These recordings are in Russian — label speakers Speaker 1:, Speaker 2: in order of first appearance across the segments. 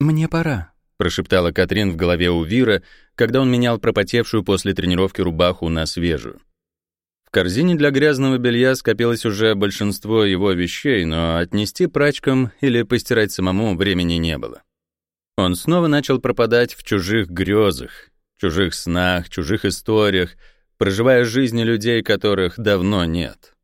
Speaker 1: «Мне пора», — прошептала Катрин в голове у Вира, когда он менял пропотевшую после тренировки рубаху на свежую. В корзине для грязного белья скопилось уже большинство его вещей, но отнести прачкам или постирать самому времени не было. Он снова начал пропадать в чужих грезах, чужих снах, чужих историях, проживая жизни людей, которых давно нет.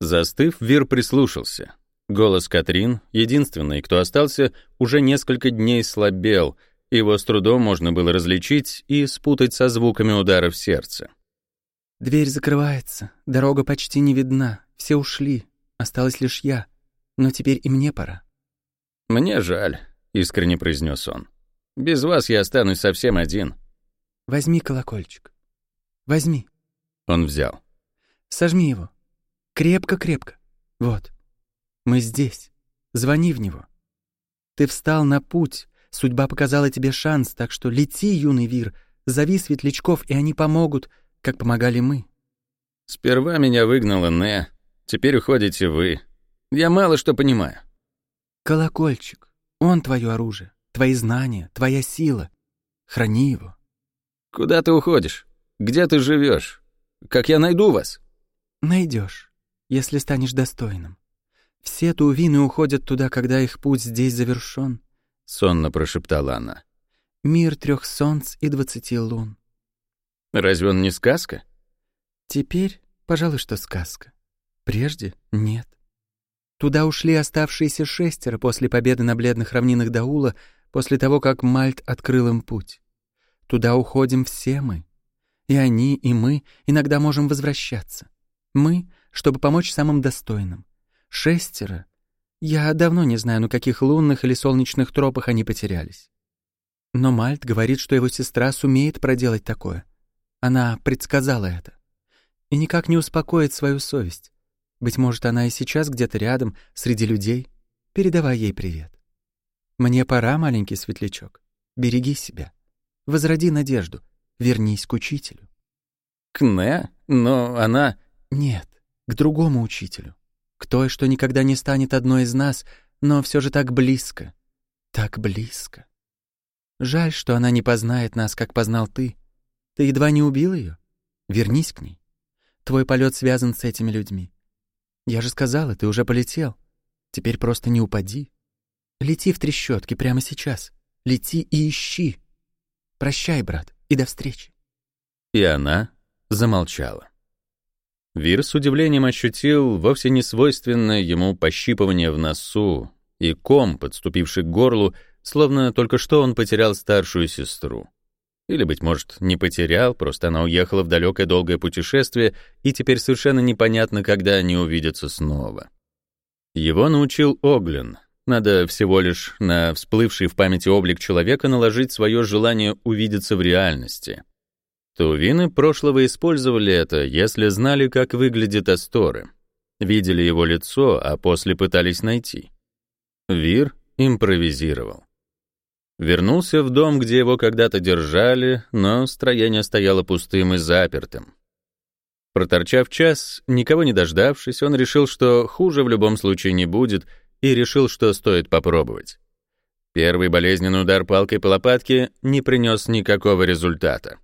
Speaker 1: Застыв, Вир прислушался. Голос Катрин, единственный, кто остался, уже несколько дней слабел, его с трудом можно было различить и спутать со звуками ударов сердца.
Speaker 2: Дверь закрывается, дорога почти не видна, все ушли, осталась лишь я. Но теперь и мне пора.
Speaker 1: «Мне жаль», — искренне произнес он. «Без вас я останусь совсем один».
Speaker 2: «Возьми колокольчик. Возьми».
Speaker 1: Он взял.
Speaker 2: «Сожми его. Крепко-крепко. Вот. Мы здесь. Звони в него. Ты встал на путь, судьба показала тебе шанс, так что лети, юный Вир, зови светлячков, и они помогут, как помогали мы.
Speaker 1: Сперва меня выгнала Не, теперь уходите вы. Я мало что понимаю.
Speaker 2: Колокольчик, он твое оружие, твои знания, твоя сила. Храни его.
Speaker 1: Куда ты уходишь? Где ты живешь? Как я найду вас?
Speaker 2: Найдешь, если станешь достойным. Все туувины уходят туда, когда их путь здесь завершен.
Speaker 1: Сонно прошептала она.
Speaker 2: Мир трех солнц и двадцати лун.
Speaker 1: Разве он не сказка?
Speaker 2: Теперь, пожалуй, что сказка. Прежде — нет. Туда ушли оставшиеся шестеро после победы на бледных равнинах Даула, после того, как Мальт открыл им путь. Туда уходим все мы. И они, и мы иногда можем возвращаться. Мы, чтобы помочь самым достойным. Шестеро. Я давно не знаю, на каких лунных или солнечных тропах они потерялись. Но Мальт говорит, что его сестра сумеет проделать такое — она предсказала это. И никак не успокоит свою совесть. Быть может, она и сейчас где-то рядом, среди людей. Передавай ей привет. Мне пора, маленький светлячок. Береги себя. Возроди надежду. Вернись к учителю.
Speaker 1: К Не? Но она...
Speaker 2: Нет, к другому учителю. К той, что никогда не станет одной из нас, но все же так близко. Так близко. Жаль, что она не познает нас, как познал ты. Ты едва не убил ее? Вернись к ней. Твой полет связан с этими людьми. Я же сказала, ты уже полетел. Теперь просто не упади. Лети в трещотки прямо сейчас. Лети и ищи. Прощай, брат, и до встречи.
Speaker 1: И она замолчала. Вир с удивлением ощутил вовсе не свойственное ему пощипывание в носу и ком, подступивший к горлу, словно только что он потерял старшую сестру. Или, быть может, не потерял, просто она уехала в далекое долгое путешествие, и теперь совершенно непонятно, когда они увидятся снова. Его научил Оглин. Надо всего лишь на всплывший в памяти облик человека наложить свое желание увидеться в реальности. Тувины прошлого использовали это, если знали, как выглядит Асторы. Видели его лицо, а после пытались найти. Вир импровизировал. Вернулся в дом, где его когда-то держали, но строение стояло пустым и запертым. Проторчав час, никого не дождавшись, он решил, что хуже в любом случае не будет, и решил, что стоит попробовать. Первый болезненный удар палкой по лопатке не принес никакого результата.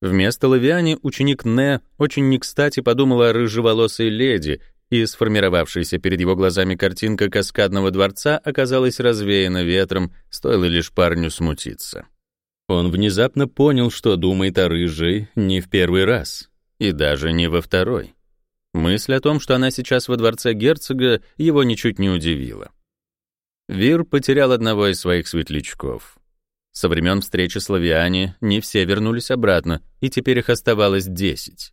Speaker 1: Вместо Лавиани ученик Не очень не кстати подумал о рыжеволосой леди, и сформировавшаяся перед его глазами картинка каскадного дворца оказалась развеяна ветром, стоило лишь парню смутиться. Он внезапно понял, что думает о рыжей не в первый раз, и даже не во второй. Мысль о том, что она сейчас во дворце герцога, его ничуть не удивила. Вир потерял одного из своих светлячков. Со времен встречи с Лавиане не все вернулись обратно, и теперь их оставалось десять.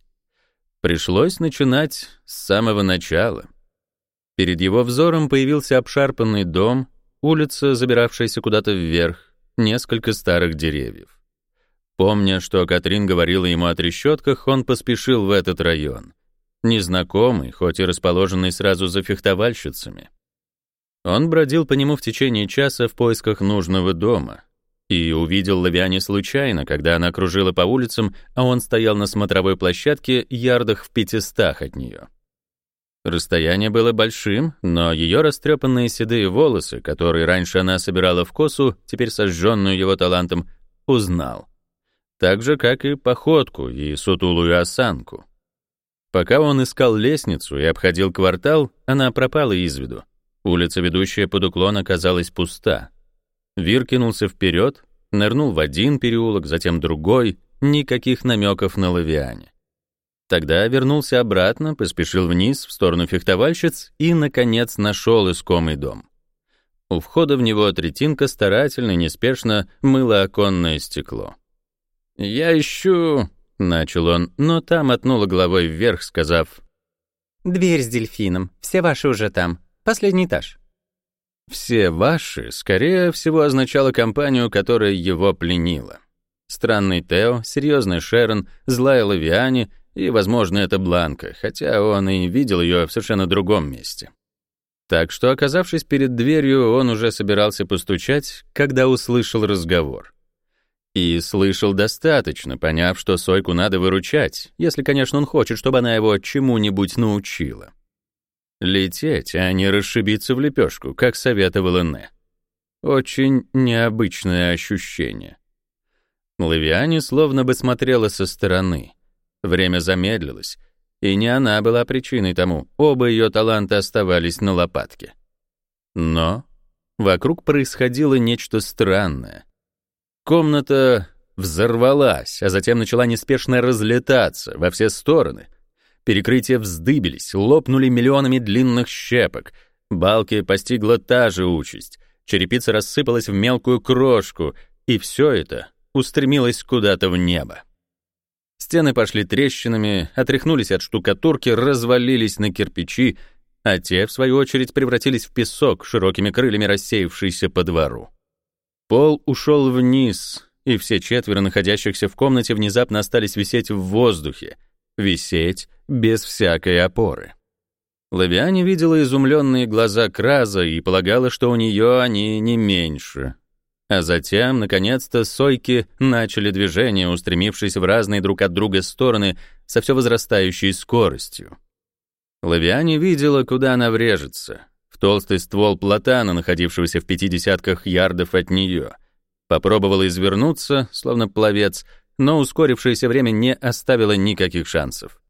Speaker 1: Пришлось начинать с самого начала. Перед его взором появился обшарпанный дом, улица, забиравшаяся куда-то вверх, несколько старых деревьев. Помня, что Катрин говорила ему о трещотках, он поспешил в этот район. Незнакомый, хоть и расположенный сразу за фехтовальщицами. Он бродил по нему в течение часа в поисках нужного дома, и увидел Лавиане случайно, когда она кружила по улицам, а он стоял на смотровой площадке ярдах в пятистах от нее. Расстояние было большим, но ее растрепанные седые волосы, которые раньше она собирала в косу, теперь сожженную его талантом, узнал. Так же, как и походку и сутулую осанку. Пока он искал лестницу и обходил квартал, она пропала из виду. Улица, ведущая под уклон, оказалась пуста. Вир кинулся вперед, нырнул в один переулок, затем другой, никаких намеков на лавиане. Тогда вернулся обратно, поспешил вниз в сторону фехтовальщиц и, наконец, нашел искомый дом. У входа в него третинка старательно и неспешно мыла оконное стекло. «Я ищу...» — начал он, но там отнула головой вверх, сказав...
Speaker 2: «Дверь с дельфином. Все ваши уже там. Последний этаж».
Speaker 1: «Все ваши» скорее всего означало компанию, которая его пленила. Странный Тео, серьезный Шерон, злая Лавиане — и, возможно, это Бланка, хотя он и видел ее в совершенно другом месте. Так что, оказавшись перед дверью, он уже собирался постучать, когда услышал разговор. И слышал достаточно, поняв, что Сойку надо выручать, если, конечно, он хочет, чтобы она его чему-нибудь научила. Лететь, а не расшибиться в лепешку, как советовала Нэ. Очень необычное ощущение. Лавиане словно бы смотрела со стороны — Время замедлилось, и не она была причиной тому, оба ее таланта оставались на лопатке. Но вокруг происходило нечто странное. Комната взорвалась, а затем начала неспешно разлетаться во все стороны. Перекрытия вздыбились, лопнули миллионами длинных щепок. Балки постигла та же участь. Черепица рассыпалась в мелкую крошку, и все это устремилось куда-то в небо. Стены пошли трещинами, отряхнулись от штукатурки, развалились на кирпичи, а те, в свою очередь, превратились в песок, широкими крыльями рассеявшийся по двору. Пол ушел вниз, и все четверо находящихся в комнате внезапно остались висеть в воздухе, висеть без всякой опоры. Лавиане видела изумленные глаза Краза и полагала, что у нее они не меньше. А затем, наконец-то, сойки начали движение, устремившись в разные друг от друга стороны со все возрастающей скоростью. Лавиане видела, куда она врежется, в толстый ствол платана, находившегося в пяти десятках ярдов от нее. Попробовала извернуться, словно пловец, но ускорившееся время не оставило никаких шансов.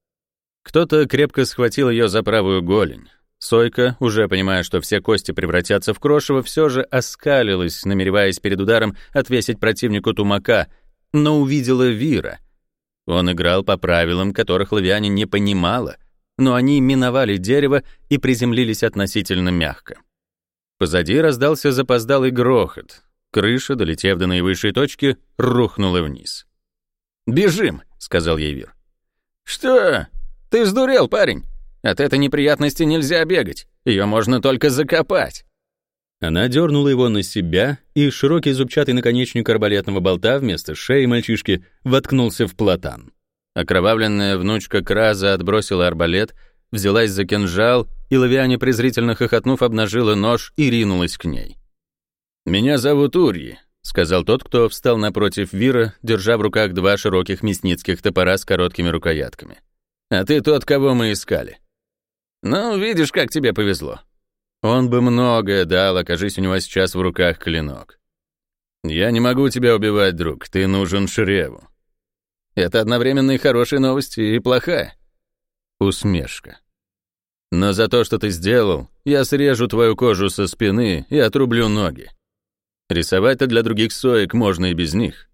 Speaker 1: Кто-то крепко схватил ее за правую голень. Сойка, уже понимая, что все кости превратятся в крошево, все же оскалилась, намереваясь перед ударом отвесить противнику тумака, но увидела Вира. Он играл по правилам, которых Лавиане не понимала, но они миновали дерево и приземлились относительно мягко. Позади раздался запоздалый грохот. Крыша, долетев до наивысшей точки, рухнула вниз. «Бежим!» — сказал ей Вир. «Что? Ты сдурел, парень?» От этой неприятности нельзя бегать, ее можно только закопать». Она дернула его на себя, и широкий зубчатый наконечник арбалетного болта вместо шеи мальчишки воткнулся в платан. Окровавленная внучка Краза отбросила арбалет, взялась за кинжал, и Лавиане, презрительно хохотнув, обнажила нож и ринулась к ней. «Меня зовут Урьи», — сказал тот, кто встал напротив Вира, держа в руках два широких мясницких топора с короткими рукоятками. «А ты тот, кого мы искали. Ну, видишь, как тебе повезло. Он бы многое дал, окажись у него сейчас в руках клинок. Я не могу тебя убивать, друг, ты нужен Шреву. Это одновременно и хорошая новость, и плохая. Усмешка. Но за то, что ты сделал, я срежу твою кожу со спины и отрублю ноги. Рисовать-то для других соек можно и без них.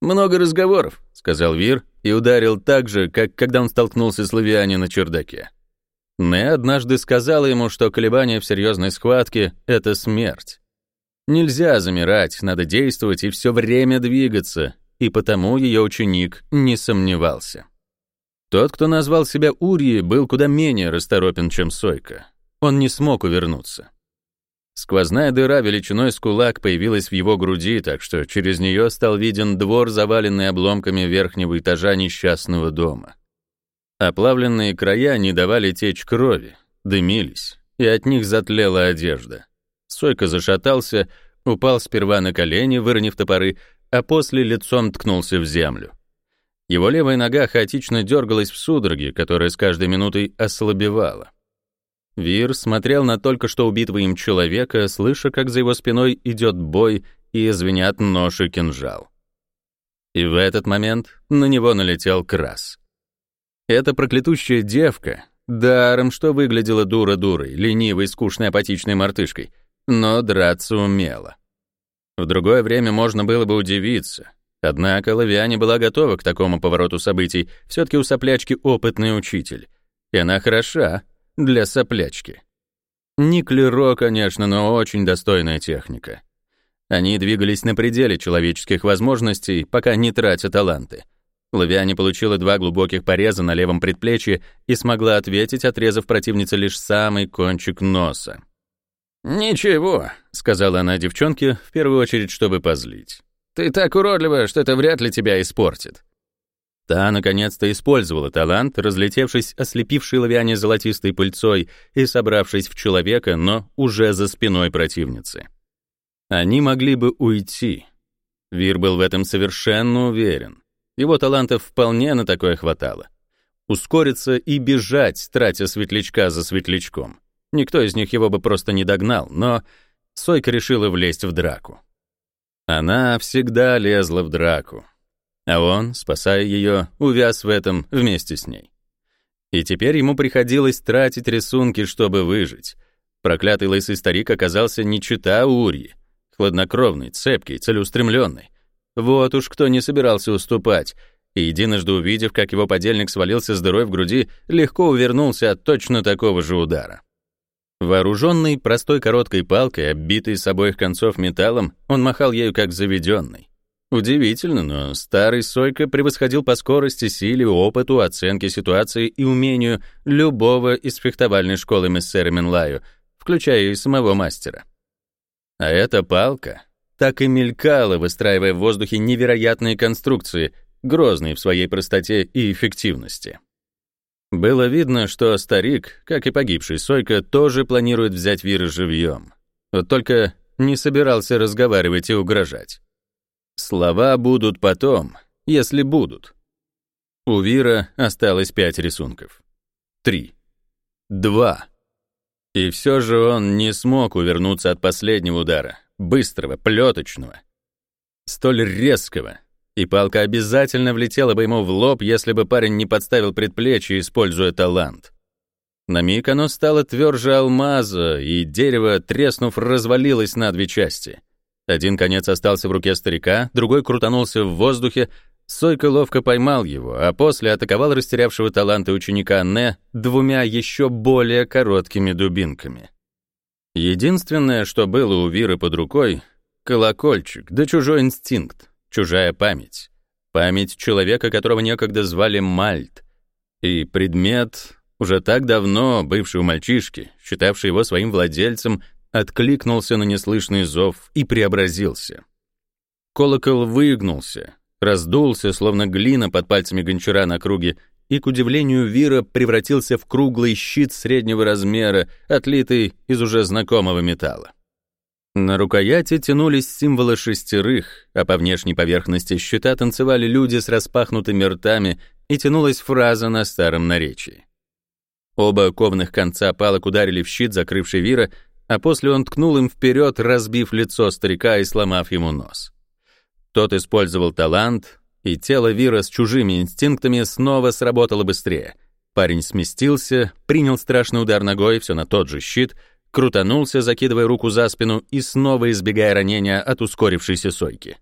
Speaker 1: «Много разговоров», — сказал Вир и ударил так же, как когда он столкнулся с Лавиане на чердаке. Мэ однажды сказала ему, что колебания в серьезной схватке — это смерть. Нельзя замирать, надо действовать и все время двигаться, и потому ее ученик не сомневался. Тот, кто назвал себя Урьи, был куда менее расторопен, чем Сойка. Он не смог увернуться. Сквозная дыра величиной с кулак появилась в его груди, так что через нее стал виден двор, заваленный обломками верхнего этажа несчастного дома. Оплавленные края не давали течь крови, дымились, и от них затлела одежда. Сойка зашатался, упал сперва на колени, выронив топоры, а после лицом ткнулся в землю. Его левая нога хаотично дергалась в судороге, которая с каждой минутой ослабевала. Вир смотрел на только что убитого им человека, слыша, как за его спиной идет бой и звенят нож и кинжал. И в этот момент на него налетел Крас. Эта проклятущая девка, даром что выглядела дура-дурой, ленивой, скучной, апатичной мартышкой, но драться умела. В другое время можно было бы удивиться. Однако Лавиане была готова к такому повороту событий, все таки у соплячки опытный учитель. И она хороша для соплячки. Не клеро, конечно, но очень достойная техника. Они двигались на пределе человеческих возможностей, пока не тратя таланты. Лавиане получила два глубоких пореза на левом предплечье и смогла ответить, отрезав противнице лишь самый кончик носа. «Ничего», — сказала она девчонке, в первую очередь, чтобы позлить. «Ты так уродлива, что это вряд ли тебя испортит». Та, наконец-то, использовала талант, разлетевшись ослепившей лавиане золотистой пыльцой и собравшись в человека, но уже за спиной противницы. Они могли бы уйти. Вир был в этом совершенно уверен. Его талантов вполне на такое хватало. Ускориться и бежать, тратя светлячка за светлячком. Никто из них его бы просто не догнал, но Сойка решила влезть в драку. Она всегда лезла в драку. А он, спасая ее, увяз в этом вместе с ней. И теперь ему приходилось тратить рисунки, чтобы выжить. Проклятый лысый старик оказался не чита Урьи хладнокровный, цепкий, целеустремленный. Вот уж кто не собирался уступать, и единожды увидев, как его подельник свалился с дырой в груди, легко увернулся от точно такого же удара. Вооруженный простой короткой палкой, оббитой с обоих концов металлом, он махал ею как заведенный. Удивительно, но старый Сойка превосходил по скорости, силе, опыту, оценке ситуации и умению любого из фехтовальной школы мессера Менлаю, включая и самого мастера. А эта палка так и мелькала, выстраивая в воздухе невероятные конструкции, грозные в своей простоте и эффективности. Было видно, что старик, как и погибший Сойка, тоже планирует взять Вира живьем. Вот только не собирался разговаривать и угрожать. Слова будут потом, если будут. У Вира осталось пять рисунков. Три. Два. И все же он не смог увернуться от последнего удара, быстрого, плеточного, столь резкого, и палка обязательно влетела бы ему в лоб, если бы парень не подставил предплечье, используя талант. На миг оно стало тверже алмаза, и дерево, треснув, развалилось на две части. Один конец остался в руке старика, другой крутанулся в воздухе, Сойка ловко поймал его, а после атаковал растерявшего таланты ученика Не двумя еще более короткими дубинками. Единственное, что было у Виры под рукой — колокольчик, да чужой инстинкт, чужая память. Память человека, которого некогда звали Мальт. И предмет, уже так давно бывший у мальчишки, считавший его своим владельцем, откликнулся на неслышный зов и преобразился. Колокол выгнулся, раздулся, словно глина под пальцами гончара на круге, и, к удивлению Вира, превратился в круглый щит среднего размера, отлитый из уже знакомого металла. На рукояти тянулись символы шестерых, а по внешней поверхности щита танцевали люди с распахнутыми ртами, и тянулась фраза на старом наречии. Оба ковных конца палок ударили в щит, закрывший Вира, а после он ткнул им вперед, разбив лицо старика и сломав ему нос. Тот использовал талант, и тело Вира с чужими инстинктами снова сработало быстрее. Парень сместился, принял страшный удар ногой, все на тот же щит, крутанулся, закидывая руку за спину и снова избегая ранения от ускорившейся сойки.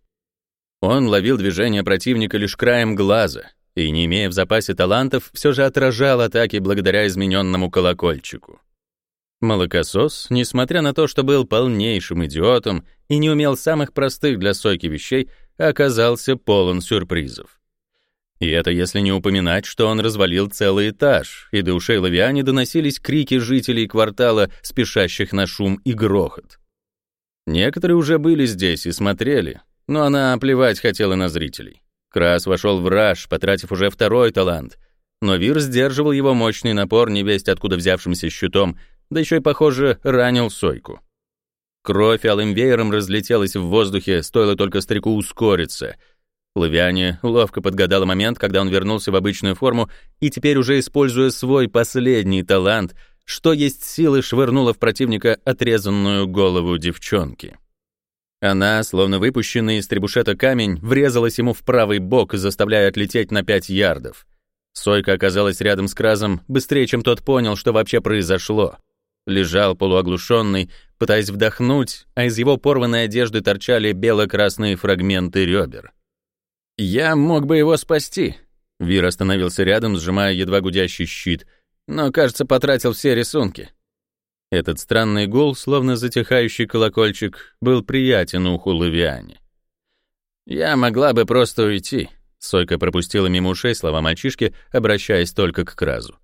Speaker 1: Он ловил движение противника лишь краем глаза и, не имея в запасе талантов, все же отражал атаки благодаря измененному колокольчику. Молокосос, несмотря на то, что был полнейшим идиотом и не умел самых простых для сойки вещей, оказался полон сюрпризов. И это если не упоминать, что он развалил целый этаж, и до ушей Лавиане доносились крики жителей квартала, спешащих на шум и грохот. Некоторые уже были здесь и смотрели, но она плевать хотела на зрителей. Крас вошел в раж, потратив уже второй талант, но Вир сдерживал его мощный напор невесть откуда взявшимся щитом, да еще и, похоже, ранил Сойку. Кровь алым веером разлетелась в воздухе, стоило только старику ускориться. Лавиане ловко подгадала момент, когда он вернулся в обычную форму и теперь уже, используя свой последний талант, что есть силы швырнула в противника отрезанную голову девчонки. Она, словно выпущенный из требушета камень, врезалась ему в правый бок, заставляя отлететь на пять ярдов. Сойка оказалась рядом с Кразом быстрее, чем тот понял, что вообще произошло. Лежал полуоглушенный, пытаясь вдохнуть, а из его порванной одежды торчали бело-красные фрагменты ребер. «Я мог бы его спасти», — Вир остановился рядом, сжимая едва гудящий щит, но, кажется, потратил все рисунки. Этот странный гул, словно затихающий колокольчик, был приятен уху Лавиане. «Я могла бы просто уйти», — Сойка пропустила мимо ушей слова мальчишки, обращаясь только к Кразу.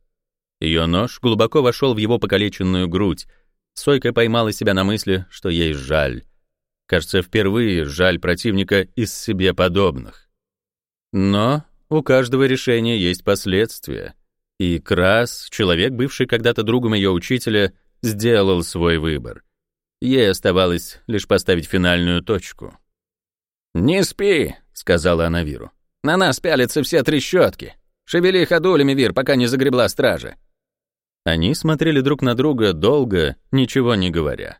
Speaker 1: Ее нож глубоко вошел в его покалеченную грудь. Сойка поймала себя на мысли, что ей жаль. Кажется, впервые жаль противника из себе подобных. Но у каждого решения есть последствия. И Крас, человек, бывший когда-то другом ее учителя, сделал свой выбор. Ей оставалось лишь поставить финальную точку. «Не спи», — сказала она Виру. «На нас пялятся все трещотки. Шевели ходулями, Вир, пока не загребла стража». Они смотрели друг на друга долго, ничего не говоря.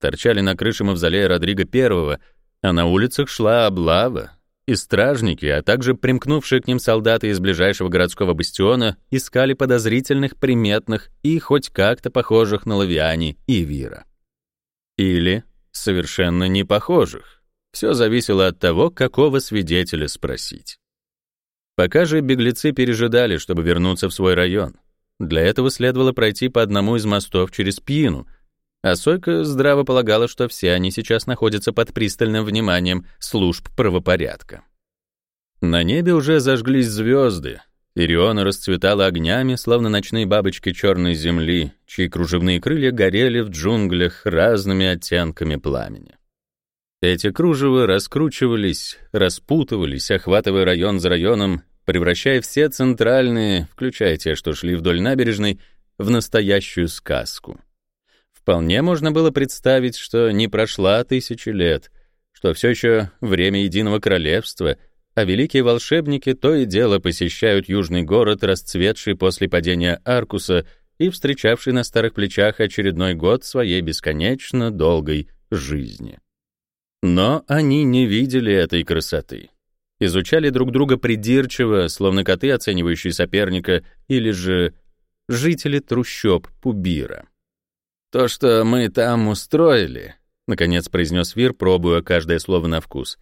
Speaker 1: Торчали на крыше мавзолея Родриго Первого, а на улицах шла облава, и стражники, а также примкнувшие к ним солдаты из ближайшего городского бастиона искали подозрительных, приметных и хоть как-то похожих на Лавиани и Вира. Или совершенно не похожих. Все зависело от того, какого свидетеля спросить. Пока же беглецы пережидали, чтобы вернуться в свой район. Для этого следовало пройти по одному из мостов через Пьину — а Сойка здраво полагала, что все они сейчас находятся под пристальным вниманием служб правопорядка. На небе уже зажглись звезды. Ириона расцветала огнями, словно ночные бабочки черной земли, чьи кружевные крылья горели в джунглях разными оттенками пламени. Эти кружева раскручивались, распутывались, охватывая район за районом, превращая все центральные, включая те, что шли вдоль набережной, в настоящую сказку. Вполне можно было представить, что не прошла тысячи лет, что все еще время единого королевства, а великие волшебники то и дело посещают южный город, расцветший после падения Аркуса и встречавший на старых плечах очередной год своей бесконечно долгой жизни. Но они не видели этой красоты. Изучали друг друга придирчиво, словно коты, оценивающие соперника, или же жители трущоб Пубира. «То, что мы там устроили», — наконец произнес Вир, пробуя каждое слово на вкус.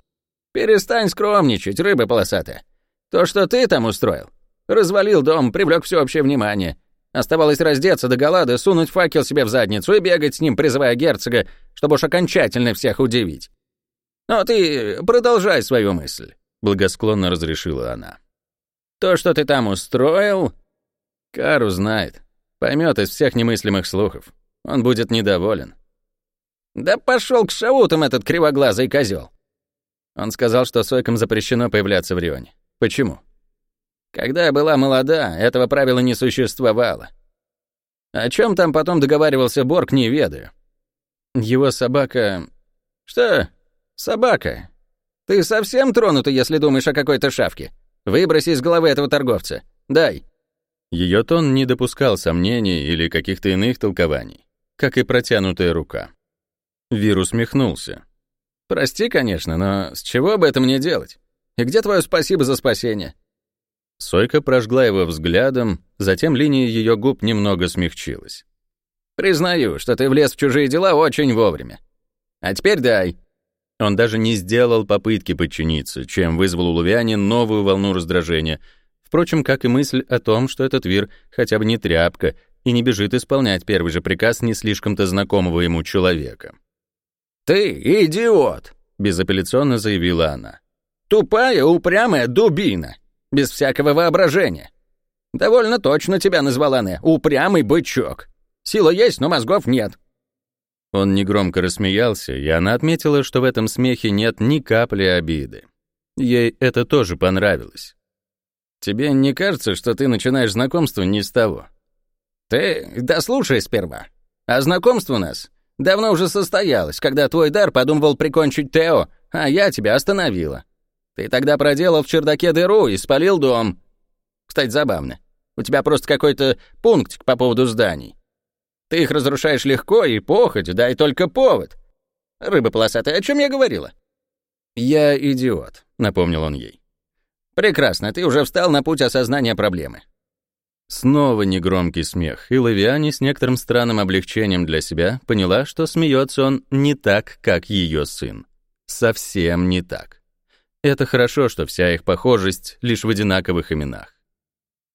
Speaker 1: «Перестань скромничать, рыба полосатая. То, что ты там устроил, развалил дом, привлек всеобщее внимание. Оставалось раздеться до голода, сунуть факел себе в задницу и бегать с ним, призывая герцога, чтобы уж окончательно всех удивить. Но ты продолжай свою мысль», — благосклонно разрешила она. «То, что ты там устроил, Кару знает, поймет из всех немыслимых слухов. Он будет недоволен. «Да пошел к шаутам этот кривоглазый козел. Он сказал, что сойкам запрещено появляться в Рионе. Почему? Когда я была молода, этого правила не существовало. О чем там потом договаривался Борг, не ведаю. Его собака... Что? Собака? Ты совсем тронута, если думаешь о какой-то шавке? Выброси из головы этого торговца. Дай. Ее тон не допускал сомнений или каких-то иных толкований как и протянутая рука. Вир усмехнулся. «Прости, конечно, но с чего бы это мне делать? И где твое спасибо за спасение?» Сойка прожгла его взглядом, затем линия ее губ немного смягчилась. «Признаю, что ты влез в чужие дела очень вовремя. А теперь дай». Он даже не сделал попытки подчиниться, чем вызвал у Лувиани новую волну раздражения, впрочем, как и мысль о том, что этот Вир хотя бы не тряпка, и не бежит исполнять первый же приказ не слишком-то знакомого ему человека. «Ты идиот!» — безапелляционно заявила она. «Тупая, упрямая дубина, без всякого воображения. Довольно точно тебя назвала Не, упрямый бычок. Сила есть, но мозгов нет». Он негромко рассмеялся, и она отметила, что в этом смехе нет ни капли обиды. Ей это тоже понравилось. «Тебе не кажется, что ты начинаешь знакомство не с того?» «Ты дослушай сперва. А знакомство у нас давно уже состоялось, когда твой дар подумывал прикончить Тео, а я тебя остановила. Ты тогда проделал в чердаке дыру и спалил дом. Кстати, забавно. У тебя просто какой-то пунктик по поводу зданий.
Speaker 3: Ты их разрушаешь легко и похоть, дай только повод. Рыба полосатая, о чем я говорила?
Speaker 1: Я идиот, напомнил он ей.
Speaker 3: Прекрасно, ты уже встал на путь осознания проблемы.
Speaker 1: Снова негромкий смех, и Лавиане с некоторым странным облегчением для себя поняла, что смеется он не так, как ее сын. Совсем не так. Это хорошо, что вся их похожесть лишь в одинаковых именах.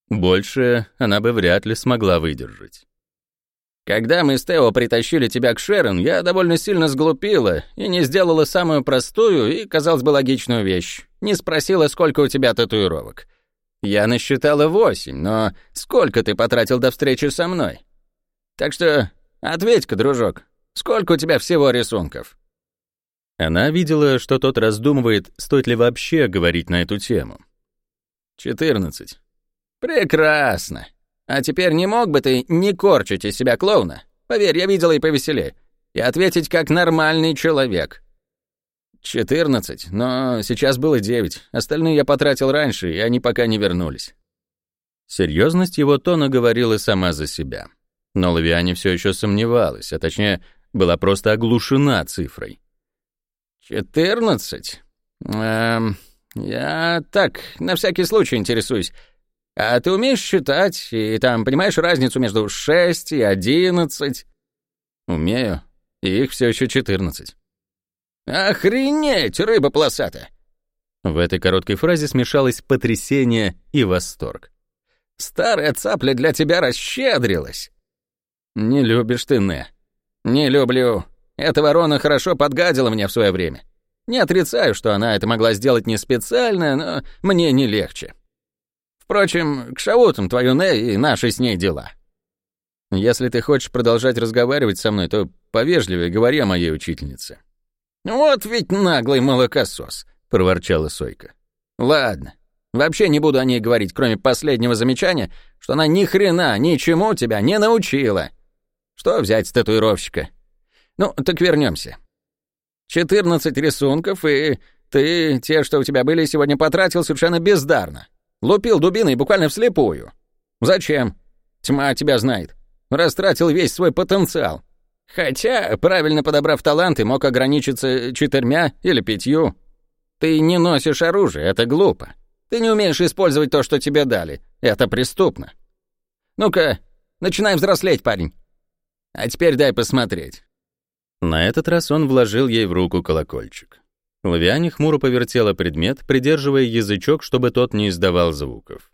Speaker 1: Больше она бы вряд ли смогла выдержать.
Speaker 3: Когда мы с Тео притащили тебя к Шерон, я довольно сильно сглупила и не сделала самую простую и, казалось бы, логичную вещь. Не спросила, сколько у тебя татуировок. Я насчитала восемь, но сколько ты потратил до встречи со мной? Так что ответь-ка, дружок, сколько у тебя всего рисунков?»
Speaker 1: Она видела, что тот раздумывает, стоит ли вообще говорить на эту тему.
Speaker 3: «Четырнадцать». «Прекрасно. А теперь не мог бы ты не корчить из себя клоуна? Поверь, я видела и повеселее. И ответить как нормальный человек». «Четырнадцать, но сейчас было девять. Остальные я потратил раньше, и они пока не вернулись».
Speaker 1: Серьезность его тона говорила сама за себя. Но Лавиане все еще сомневалась, а точнее, была просто оглушена цифрой.
Speaker 3: «Четырнадцать? Эм, я так, на всякий случай интересуюсь. А ты умеешь считать и там понимаешь разницу между шесть и одиннадцать?»
Speaker 1: «Умею, и их все еще четырнадцать».
Speaker 3: «Охренеть, рыба полосатая!»
Speaker 1: В этой короткой фразе смешалось потрясение и восторг.
Speaker 3: «Старая цапля для тебя расщедрилась!»
Speaker 1: «Не любишь ты, Не?»
Speaker 3: «Не люблю. Эта ворона хорошо подгадила мне в свое время. Не отрицаю, что она это могла сделать не специально, но мне не легче. Впрочем, к шаутам твою Не и наши с ней дела».
Speaker 1: «Если ты хочешь продолжать разговаривать со мной, то повежливее говори о моей учительнице».
Speaker 3: «Вот ведь наглый молокосос», — проворчала Сойка. «Ладно, вообще не буду о ней говорить, кроме последнего замечания, что она ни хрена ничему тебя не научила. Что взять с татуировщика? Ну, так вернемся. 14 рисунков, и ты те, что у тебя были, сегодня потратил совершенно бездарно. Лупил дубиной буквально вслепую. Зачем? Тьма тебя знает. Растратил весь свой потенциал. Хотя, правильно подобрав таланты, мог ограничиться четырьмя или пятью. Ты не носишь оружие, это глупо. Ты не умеешь использовать то, что тебе дали. Это преступно. Ну-ка, начинай взрослеть, парень. А теперь дай посмотреть.
Speaker 1: На этот раз он вложил ей в руку колокольчик. Лавиане хмуро повертела предмет, придерживая язычок, чтобы тот не издавал звуков.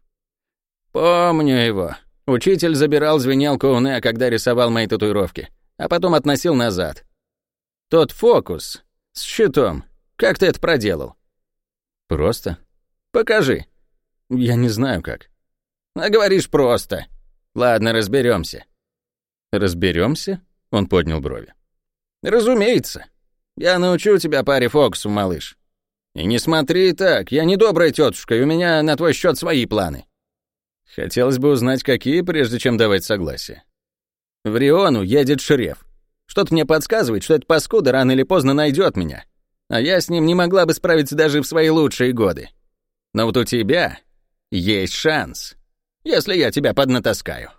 Speaker 3: «Помню его. Учитель забирал звенелку у Неа, когда рисовал мои татуировки а потом относил назад. Тот фокус с щитом, как ты это проделал?
Speaker 1: Просто.
Speaker 3: Покажи.
Speaker 1: Я не знаю как.
Speaker 3: А говоришь просто. Ладно, разберемся.
Speaker 1: Разберемся? Он поднял брови.
Speaker 3: Разумеется. Я научу тебя паре фокусов, малыш. И не смотри так, я не добрая тетушка, и у меня на твой счет свои планы.
Speaker 1: Хотелось бы узнать, какие, прежде чем давать согласие.
Speaker 3: В Риону едет шереф. Что-то мне подсказывает, что этот паскуда рано или поздно найдет меня. А я с ним не могла бы справиться даже в свои лучшие годы. Но вот у тебя есть шанс, если я тебя поднатаскаю.